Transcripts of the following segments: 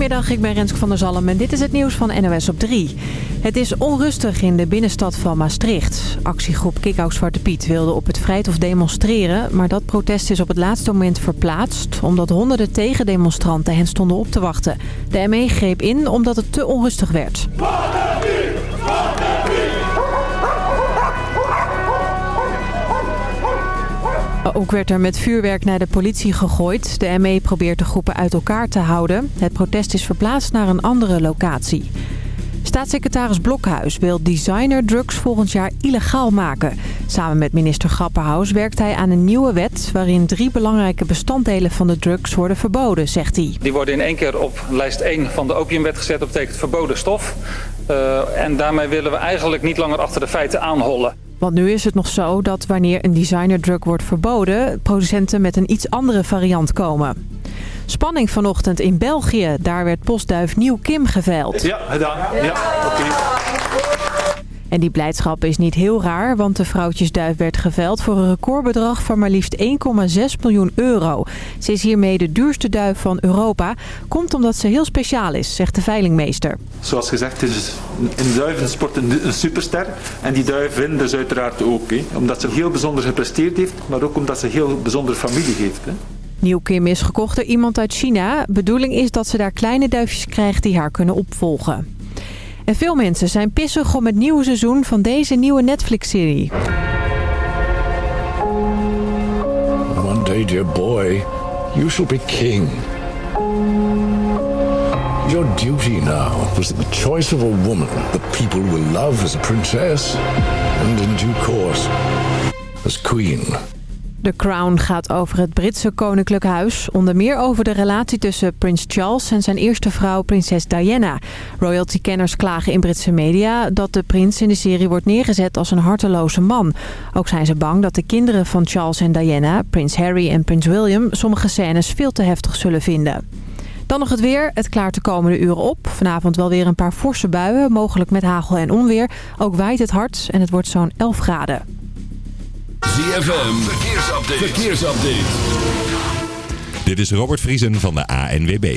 Goedemiddag, ik ben Renske van der Zalm en dit is het nieuws van NOS op 3. Het is onrustig in de binnenstad van Maastricht. Actiegroep Kikkou Zwarte Piet wilde op het Vrijthof demonstreren... maar dat protest is op het laatste moment verplaatst... omdat honderden tegendemonstranten hen stonden op te wachten. De ME greep in omdat het te onrustig werd. Ook werd er met vuurwerk naar de politie gegooid. De ME probeert de groepen uit elkaar te houden. Het protest is verplaatst naar een andere locatie. Staatssecretaris Blokhuis wil designerdrugs volgend jaar illegaal maken. Samen met minister Grapperhaus werkt hij aan een nieuwe wet... waarin drie belangrijke bestanddelen van de drugs worden verboden, zegt hij. Die worden in één keer op lijst 1 van de opiumwet gezet. Dat betekent verboden stof. Uh, en daarmee willen we eigenlijk niet langer achter de feiten aanhollen. Want nu is het nog zo dat wanneer een designerdrug wordt verboden... producenten met een iets andere variant komen. Spanning vanochtend in België. Daar werd postduif Nieuw Kim geveild. Ja, gedaan. Ja, oké. En die blijdschap is niet heel raar, want de vrouwtjesduif werd geveild voor een recordbedrag van maar liefst 1,6 miljoen euro. Ze is hiermee de duurste duif van Europa. Komt omdat ze heel speciaal is, zegt de veilingmeester. Zoals gezegd, is in duivensport een, een superster. En die duivin dus uiteraard ook. Hè. Omdat ze heel bijzonder gepresteerd heeft, maar ook omdat ze een heel bijzondere familie heeft. Hè. Nieuw Kim is gekocht door iemand uit China. Bedoeling is dat ze daar kleine duifjes krijgt die haar kunnen opvolgen. En veel mensen zijn pissig om het nieuwe seizoen van deze nieuwe Netflix-serie. One day, dear boy, you shall be king. Your duty now was the choice of a woman the people will love as a princess and in due course as queen. The Crown gaat over het Britse koninklijk huis. Onder meer over de relatie tussen prins Charles en zijn eerste vrouw prinses Diana. Royalty-kenners klagen in Britse media dat de prins in de serie wordt neergezet als een harteloze man. Ook zijn ze bang dat de kinderen van Charles en Diana, prins Harry en prins William... sommige scènes veel te heftig zullen vinden. Dan nog het weer. Het klaart de komende uren op. Vanavond wel weer een paar forse buien, mogelijk met hagel en onweer. Ook waait het hard en het wordt zo'n 11 graden. ZFM, verkeersupdate. verkeersupdate. Dit is Robert Vriesen van de ANWB.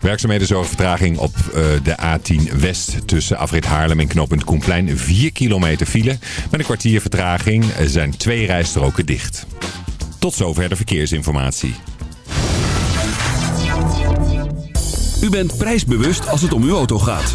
Werkzaamheden zorgen vertraging op uh, de A10 West tussen Afrit Haarlem en knooppunt Koenplein. 4 kilometer file. Met een kwartier vertraging zijn twee rijstroken dicht. Tot zover de verkeersinformatie. U bent prijsbewust als het om uw auto gaat.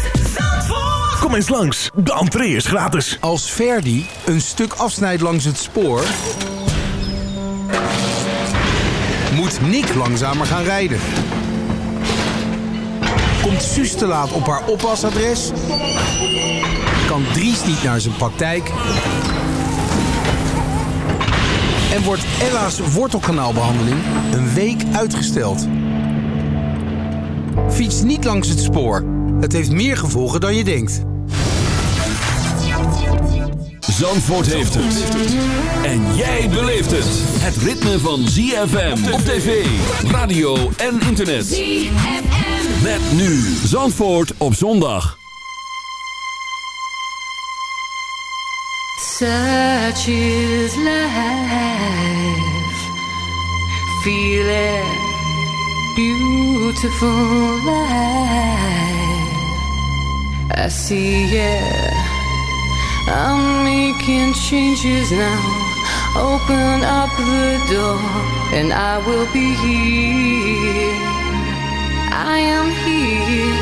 Kom eens langs, de entree is gratis. Als Verdi een stuk afsnijdt langs het spoor... moet Nick langzamer gaan rijden. Komt Suus te laat op haar oppasadres... kan Dries niet naar zijn praktijk... en wordt Ella's wortelkanaalbehandeling een week uitgesteld. Fiets niet langs het spoor. Het heeft meer gevolgen dan je denkt. Zandvoort heeft het. En jij beleeft het. Het ritme van ZFM op tv, radio en internet. ZFM. Met nu Zandvoort op zondag. Such is life. Feel it. Beautiful life. I see it. I'm making changes now. Open up the door, and I will be here. I am here.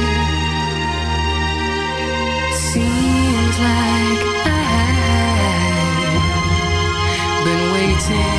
Seems like I to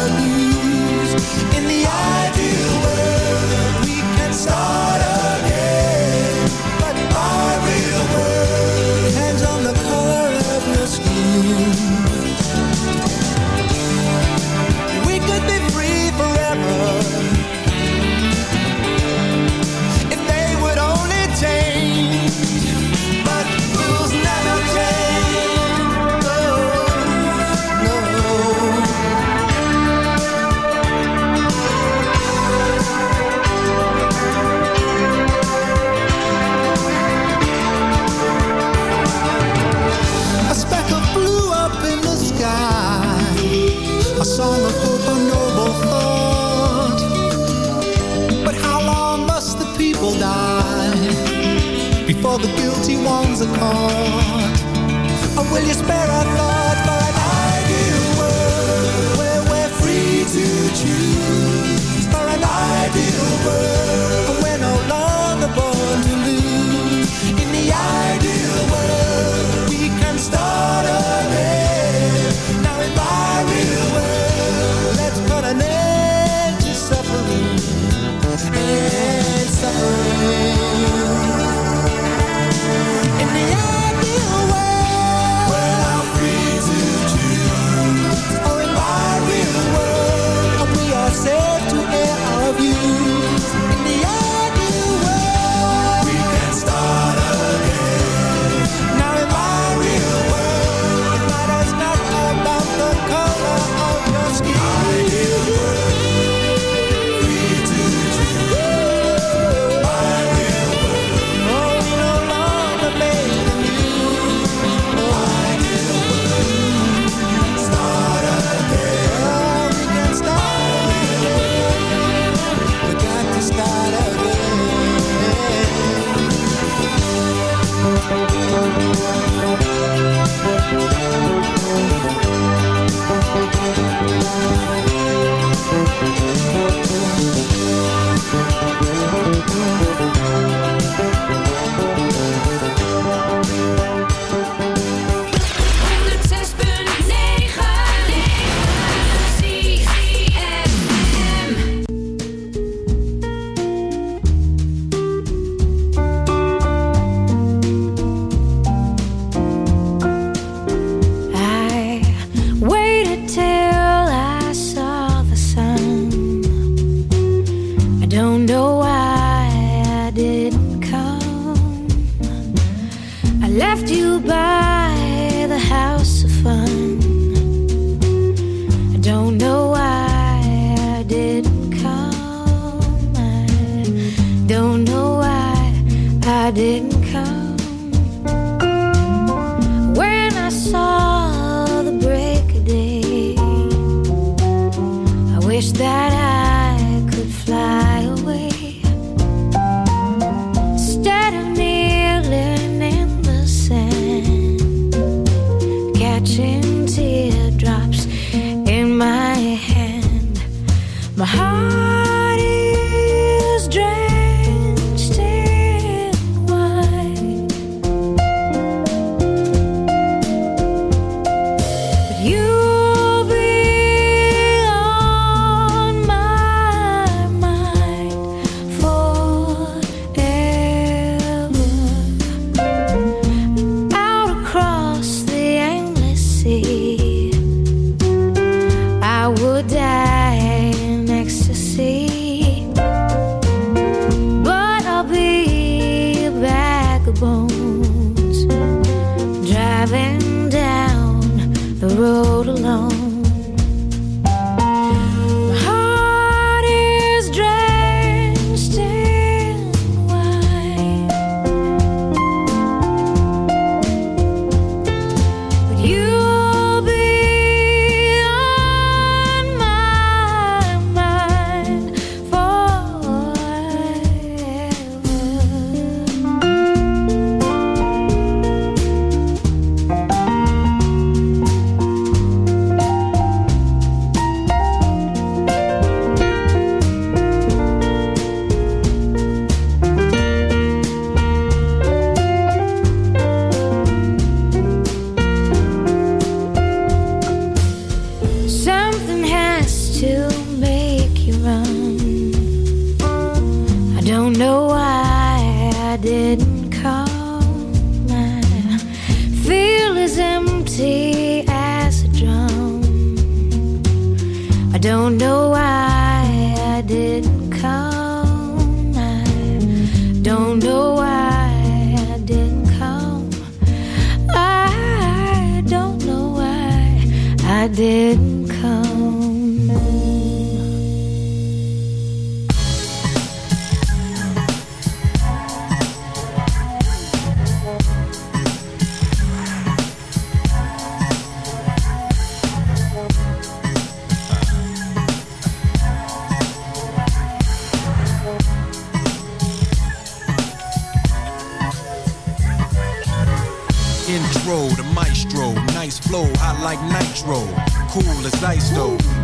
melodies In the ideal world we can start a call.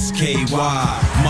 the SKY. Must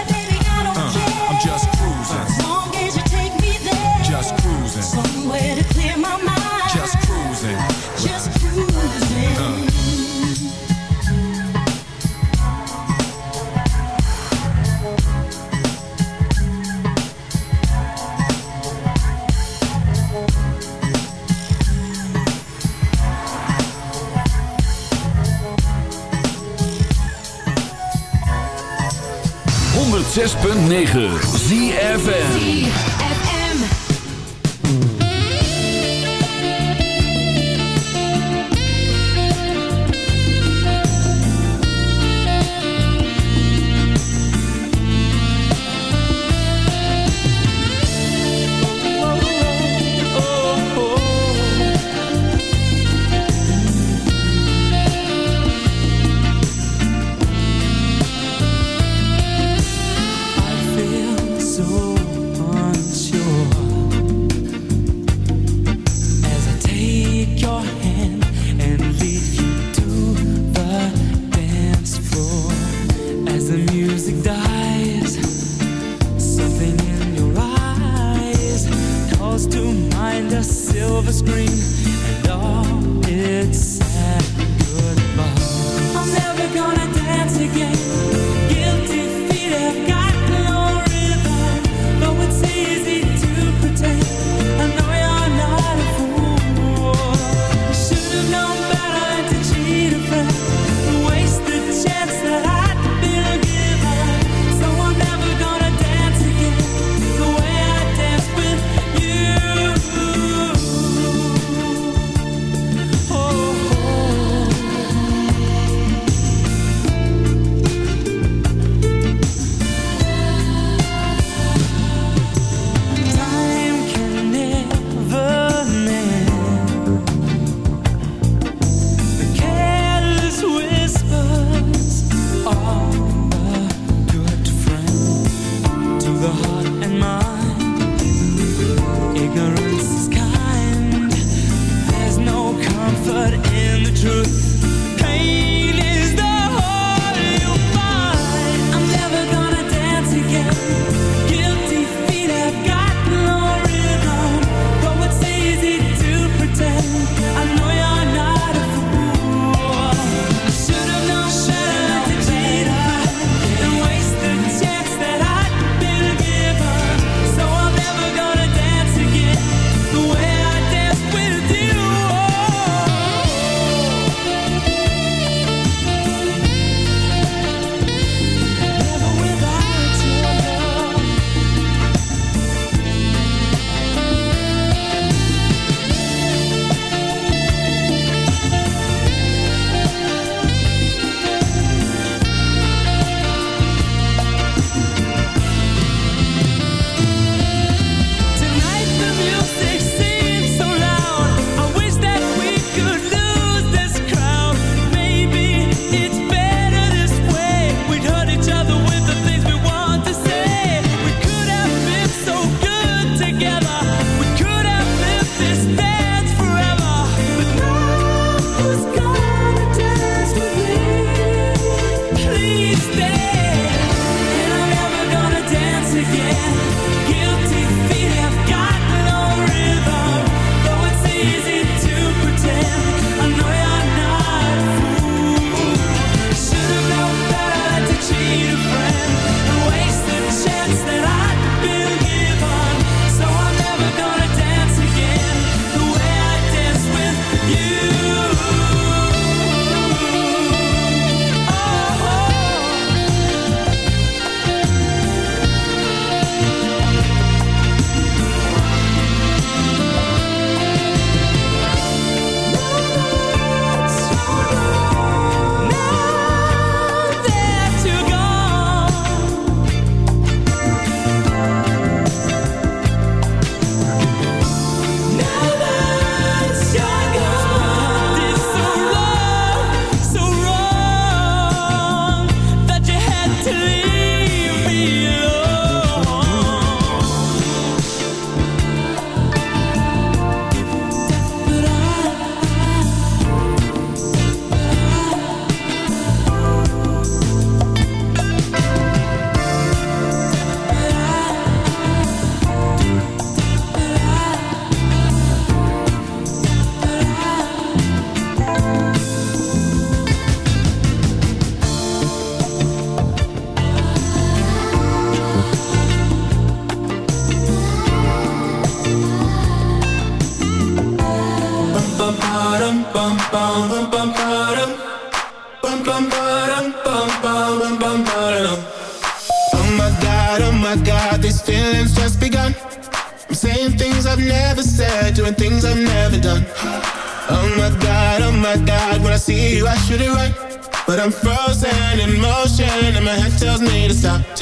106.9 ZFN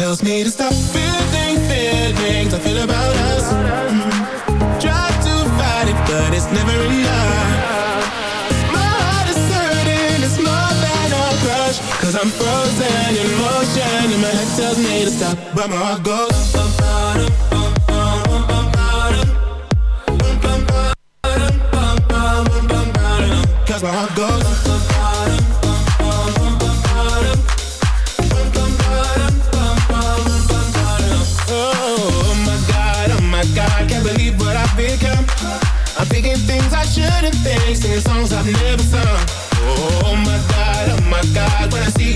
tells me to stop feeling, feelings I feel about us mm. Try to fight it, but it's never enough My heart is hurting, it's more than a crush. 'Cause I'm frozen in motion and my head tells me to stop But my heart goes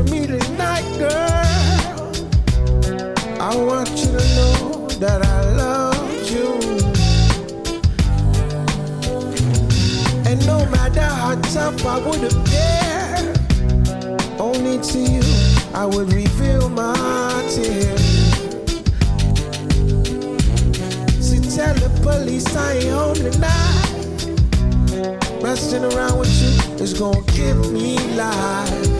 for me tonight, girl, I want you to know that I love you. And no matter how tough I would appear, only to you I would reveal my tears. So tell the police I ain't home tonight. Messing around with you is gonna give me life.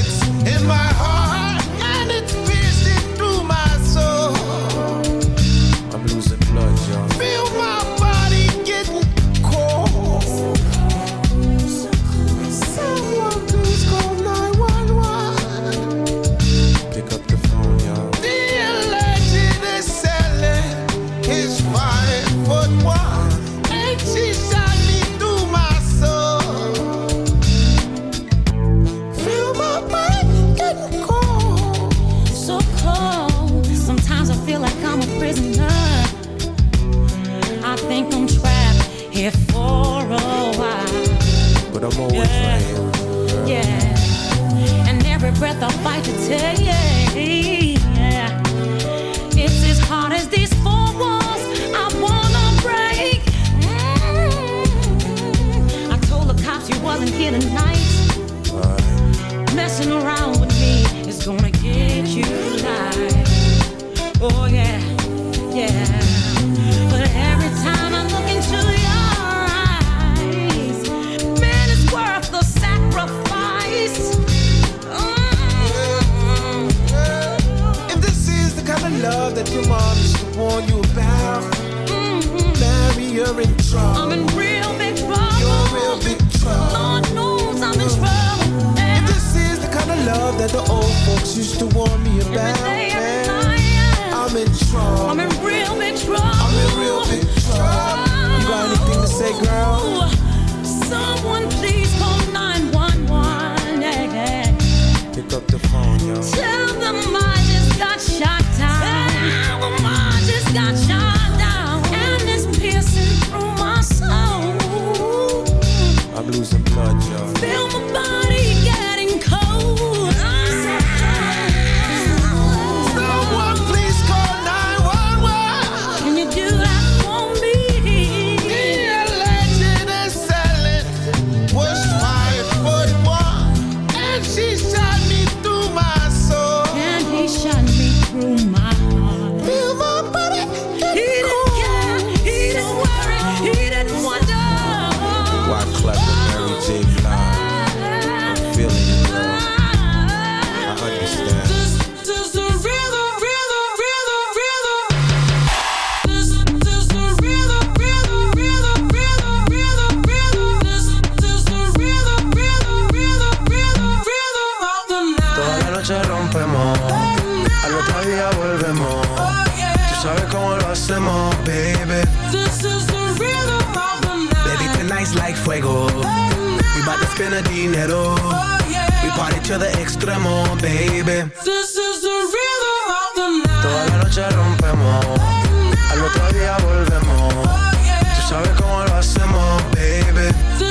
I'm a prisoner. I think I'm trapped here for a while. But I'm always Yeah. right here with you, girl. Yeah. And every breath I fight to take. Yeah. It's as hard as these four walls I wanna break. Mm. I told the cops you wasn't here tonight. Messing around that the old folks used to warn me about. Day, man. I'm in trouble. I'm in real big trouble. I'm in real big trouble. You got anything to say, girl? Someone please call 911. Pick up the phone, yo. Yeah. I understand. Toda la noche rompemos, al otro día volvemos. Tú sabes cómo lo hacemos, baby. Baby, tonight's like fuego. We bout to spend the dinero. We party to the extremo, baby. Toda la noche rompemos, al otro día volvemos. Tú sabes cómo lo hacemos, baby. Baby,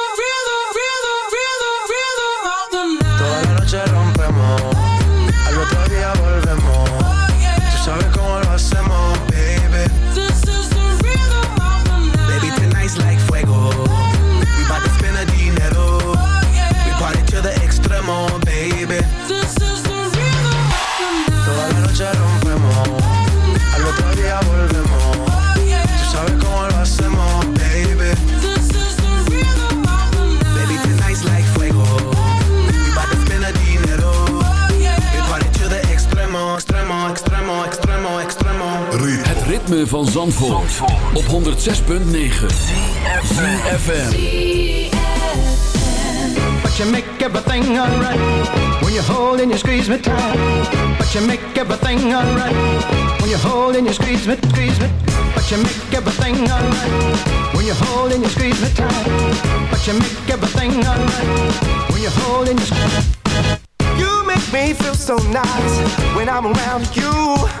ritme van Zandvoort, op 106.9 ZFM. But you make everything alright when you hold and you squeeze me tight. But you make everything alright when you hold and you squeeze me, squeeze me. But you make everything alright when you hold and you squeeze me tight. But you make everything alright when you hold and you squeeze. You make me feel so nice when I'm around you.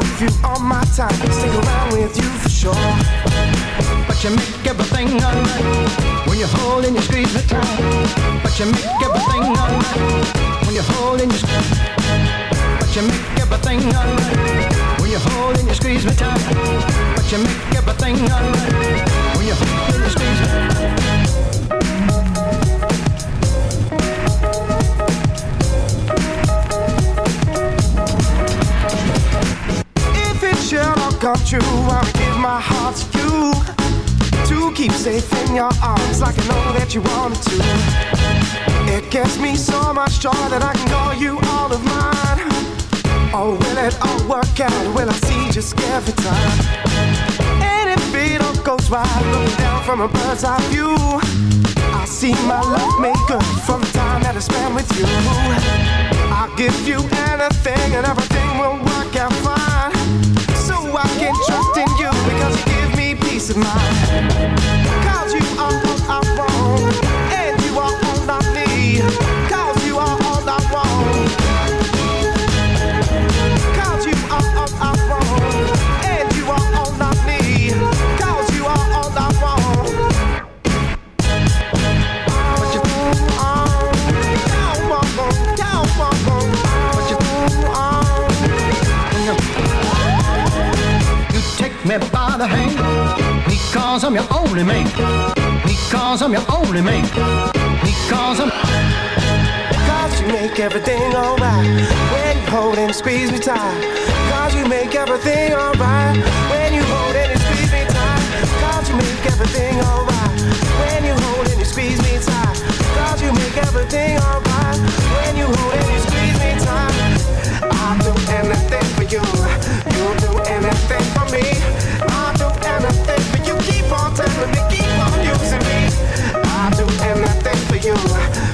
give you all my time, stick around with you for sure. But you make everything alright when you hold and you squeeze me tight. But you make everything alright when you hold and you squeeze. But you make everything alright when you hold and squeeze me tight. But you make everything alright when you hold and you squeeze me. true. I'll give my heart to you to keep safe in your arms like I know that you wanted to. It gives me so much joy that I can call you all of mine. Oh, will it all work out? Will I see just every time? And if it all goes right, looking down from a bird's eye view, I see my love make good from the time that I spent with you. I'll give you anything and everything will work out fine. Peace of mind. Cause you are because I'm your only man. Because I'm your only man. Because I'm. Cause you make everything alright when you hold and squeeze me tight. Cause you make everything alright when you hold and squeeze me tight. Cause you make everything alright when you hold and squeeze me tight. Cause you make everything alright when you hold and squeeze me tight. I'll do anything for you. You'll do anything for me. On telling keep on using me. I'll do anything for you.